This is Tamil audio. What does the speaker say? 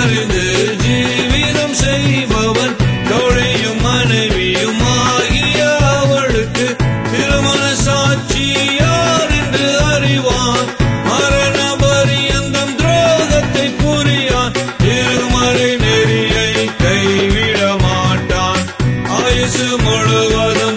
அறிந்து ஜீவிதம் செய்பவர் தோழியும் மனைவியும் ஆகிய அவளுக்கு திருமண சாட்சியார் என்று அறிவான் மரண பரியந்தம் துரோகத்தை புரியான் திருமறை நெறியை கைவிட மாட்டான் ஆயுசு முழுவதும்